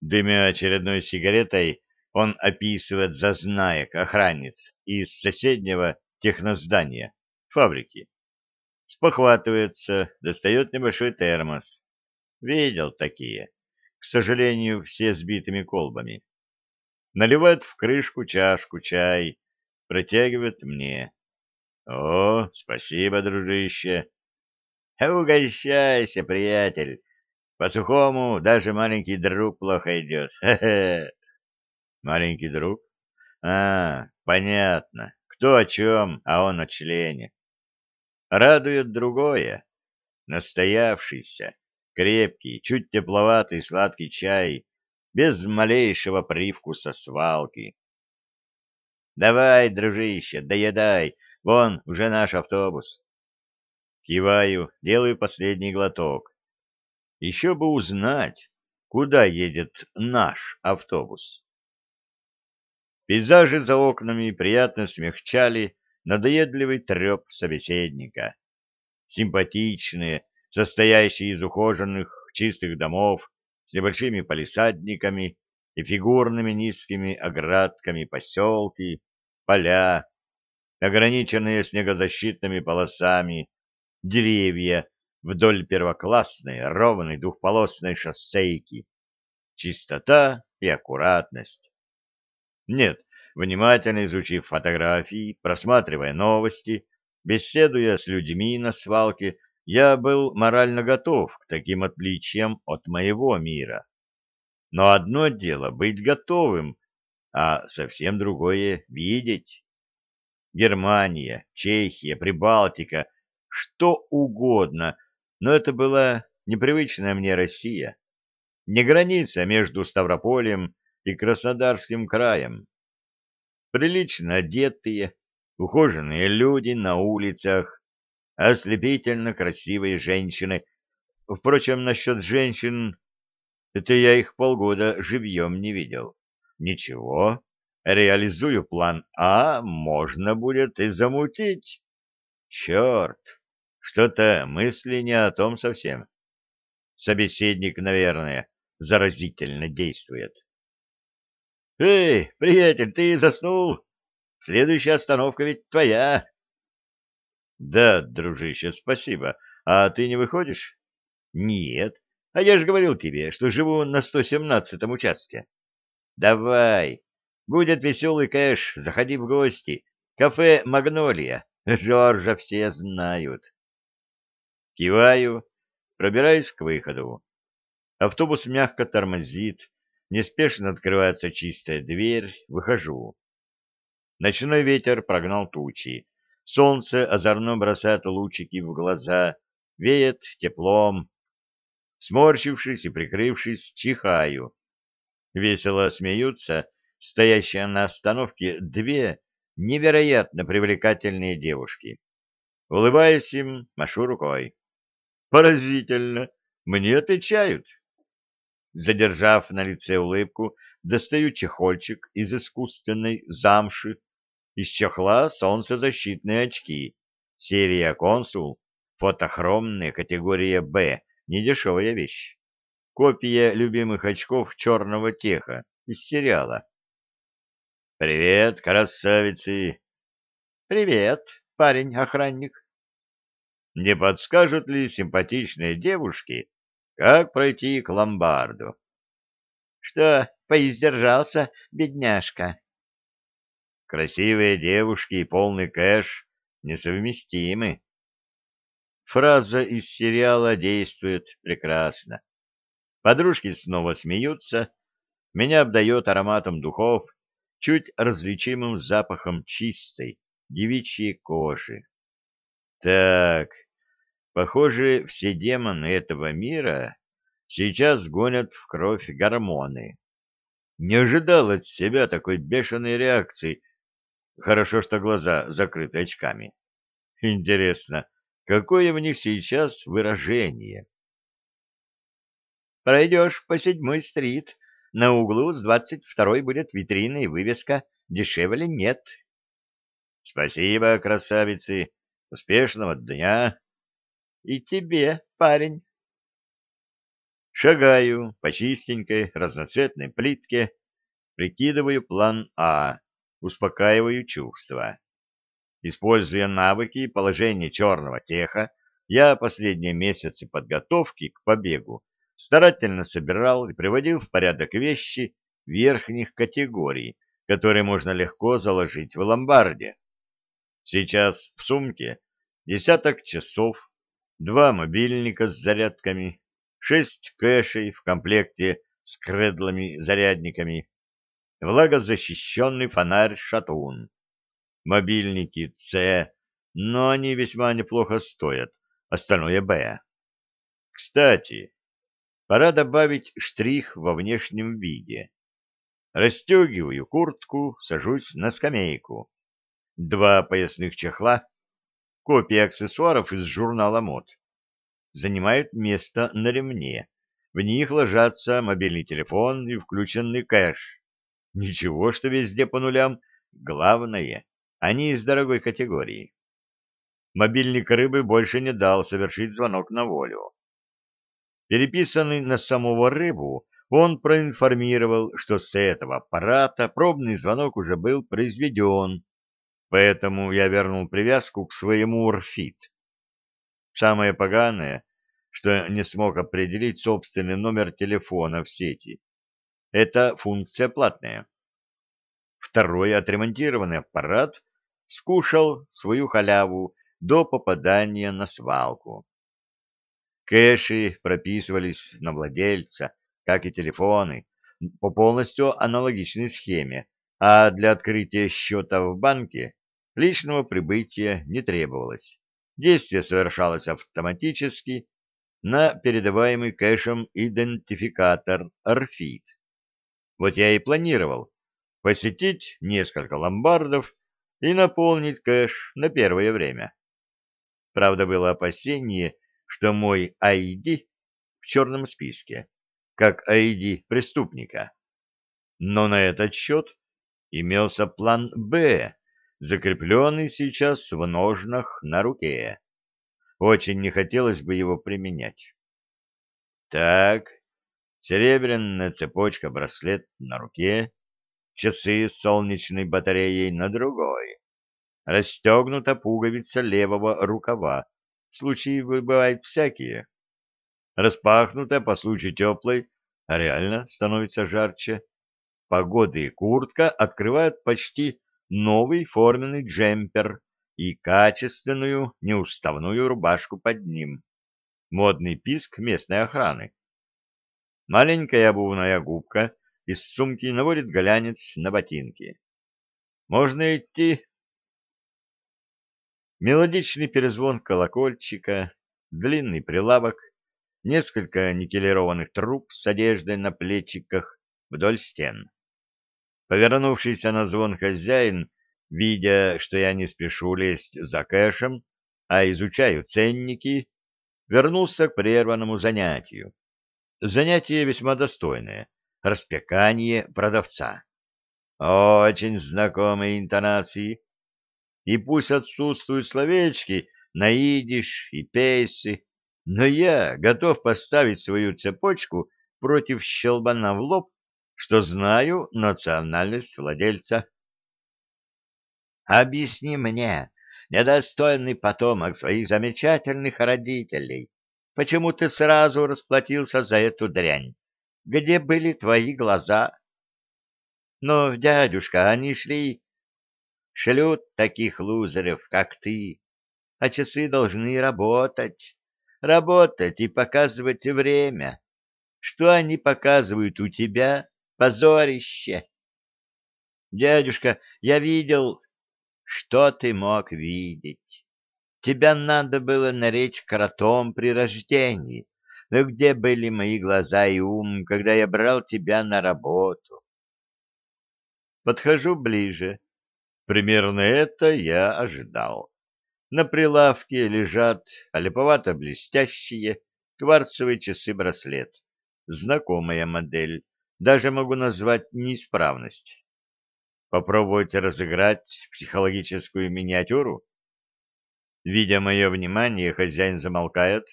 Дымя очередной сигаретой, он описывает зазнаек охранниц из соседнего техноздания, фабрики. Спохватывается, достает небольшой термос. Видел такие. К сожалению, все сбитыми колбами. Наливает в крышку чашку чай, протягивает мне. О, спасибо, дружище. Угощайся, приятель. По-сухому даже маленький друг плохо идет. Хе-хе. Маленький друг? А, понятно. Кто о чем, а он о члене. Радует другое. Настоявшийся, крепкий, чуть тепловатый сладкий чай, без малейшего привкуса свалки. Давай, дружище, доедай, вон уже наш автобус. Киваю, делаю последний глоток еще бы узнать, куда едет наш автобус. Пейзажи за окнами приятно смягчали надоедливый треп собеседника. Симпатичные, состоящие из ухоженных чистых домов с небольшими палисадниками и фигурными низкими оградками поселки, поля, ограниченные снегозащитными полосами, деревья вдоль первоклассной ровной двухполосной шоссейки. Чистота и аккуратность. Нет, внимательно изучив фотографии, просматривая новости, беседуя с людьми на свалке, я был морально готов к таким отличиям от моего мира. Но одно дело быть готовым, а совсем другое — видеть. Германия, Чехия, Прибалтика, что угодно, но это была непривычная мне Россия, не граница между Ставрополем и Краснодарским краем. Прилично одетые, ухоженные люди на улицах, ослепительно красивые женщины. Впрочем, насчет женщин, это я их полгода живьем не видел. Ничего, реализую план А, можно будет и замутить. Черт! Что-то мысли не о том совсем. Собеседник, наверное, заразительно действует. «Эй, приятель, ты заснул? Следующая остановка ведь твоя!» «Да, дружище, спасибо. А ты не выходишь?» «Нет. А я же говорил тебе, что живу на 117-м участке». «Давай. Будет веселый кэш. Заходи в гости. Кафе «Магнолия». Жоржа все знают. Киваю, пробираюсь к выходу. Автобус мягко тормозит, неспешно открывается чистая дверь, выхожу. Ночной ветер прогнал тучи. Солнце озорно бросает лучики в глаза, веет теплом. Сморщившись и прикрывшись, чихаю. Весело смеются стоящие на остановке две невероятно привлекательные девушки. Улыбаясь им, машу рукой. Поразительно. Мне отвечают. Задержав на лице улыбку, достаю чехольчик из искусственной замши, из чехла солнцезащитные очки, серия «Консул», фотохромные, категория «Б», недешевая вещь. Копия любимых очков черного теха из сериала. «Привет, красавицы!» «Привет, парень-охранник!» не подскажут ли симпатичные девушки, как пройти к ломбарду. — Что, поиздержался, бедняжка? Красивые девушки и полный кэш несовместимы. Фраза из сериала действует прекрасно. Подружки снова смеются, меня обдает ароматом духов, чуть различимым запахом чистой девичьей кожи. Так, Похоже, все демоны этого мира сейчас гонят в кровь гормоны. Не ожидал от себя такой бешеной реакции. Хорошо, что глаза закрыты очками. Интересно, какое в них сейчас выражение? Пройдешь по седьмой стрит, на углу с двадцать второй будет витрина и вывеска «Дешевле нет». Спасибо, красавицы. Успешного дня. И тебе, парень. Шагаю по чистенькой разноцветной плитке, прикидываю план А, успокаиваю чувства. Используя навыки и положение черного теха, я последние месяцы подготовки к побегу старательно собирал и приводил в порядок вещи верхних категорий, которые можно легко заложить в ломбарде. Сейчас в сумке десяток часов, два мобильника с зарядками, шесть кэшей в комплекте с кредлами-зарядниками, влагозащищенный фонарь-шатун, мобильники С, но они весьма неплохо стоят, остальное Б. Кстати, пора добавить штрих во внешнем виде. Растегиваю куртку, сажусь на скамейку. Два поясных чехла копии аксессуаров из журнала мод. Занимают место на ремне. В них ложатся мобильный телефон и включенный кэш. Ничего, что везде по нулям. Главное, они из дорогой категории. Мобильник рыбы больше не дал совершить звонок на волю. Переписанный на самого рыбу, он проинформировал, что с этого аппарата пробный звонок уже был произведен поэтому я вернул привязку к своему урфит. Самое поганое, что не смог определить собственный номер телефона в сети. Это функция платная. Второй отремонтированный аппарат скушал свою халяву до попадания на свалку. Кэши прописывались на владельца, как и телефоны, по полностью аналогичной схеме, а для открытия счета в банке личного прибытия не требовалось. Действие совершалось автоматически на передаваемый кэшем идентификатор RFID. Вот я и планировал посетить несколько ломбардов и наполнить кэш на первое время. Правда, было опасение, что мой ID в черном списке, как ID преступника. Но на этот счет имелся план «Б», закрепленный сейчас в ножнах на руке. Очень не хотелось бы его применять. Так, серебряная цепочка, браслет на руке, часы с солнечной батареей на другой. Расстегнута пуговица левого рукава, случаи бывают всякие. Распахнута по случаю теплой, а реально становится жарче погоды куртка открывают почти новый форменный джемпер и качественную неуставную рубашку под ним. Модный писк местной охраны. Маленькая обувная губка из сумки наводит глянец на ботинки. «Можно идти?» Мелодичный перезвон колокольчика, длинный прилавок, несколько никелированных труб с одеждой на плечиках вдоль стен. Повернувшийся на звон хозяин, видя, что я не спешу лезть за кэшем, а изучаю ценники, вернулся к прерванному занятию. Занятие весьма достойное — распекание продавца. Очень знакомые интонации. И пусть отсутствуют словечки на идиш и пейсы, но я готов поставить свою цепочку против щелбана в лоб что знаю национальность владельца. Объясни мне, недостойный потомок своих замечательных родителей, почему ты сразу расплатился за эту дрянь? Где были твои глаза? Но, дядюшка, они шли... Шлют таких лузеров, как ты, а часы должны работать, работать и показывать время. Что они показывают у тебя, Позорище! Дядюшка, я видел, что ты мог видеть. Тебя надо было наречь кротом при рождении. Но где были мои глаза и ум, когда я брал тебя на работу? Подхожу ближе. Примерно это я ожидал. На прилавке лежат олиповато-блестящие кварцевые часы-браслет. Знакомая модель даже могу назвать неисправность. Попробуйте разыграть психологическую миниатюру. Видя мое внимание, хозяин замолкает.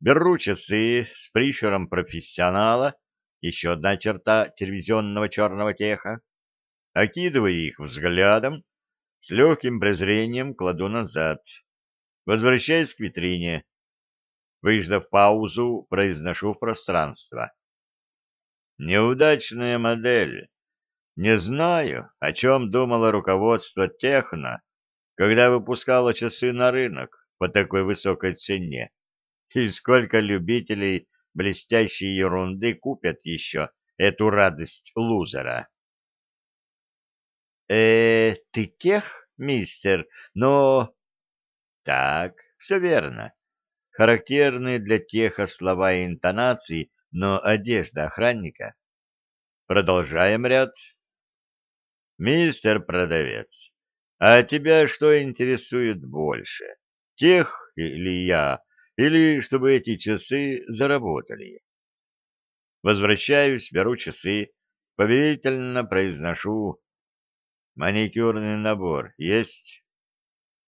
Беру часы с прищуром профессионала, еще одна черта телевизионного черного теха. Окидываю их взглядом, с легким презрением кладу назад. Возвращаясь к витрине, выждав паузу, произношу в пространство. Неудачная модель. Не знаю, о чем думало руководство Техно, когда выпускало часы на рынок по такой высокой цене, и сколько любителей блестящей ерунды купят еще эту радость лузера. э, -э ты тех, мистер, но...» «Так, все верно. Характерные для теха слова и интонации но одежда охранника. Продолжаем ряд. Мистер продавец, а тебя что интересует больше? Тех или я? Или чтобы эти часы заработали? Возвращаюсь, беру часы, повелительно произношу. Маникюрный набор есть?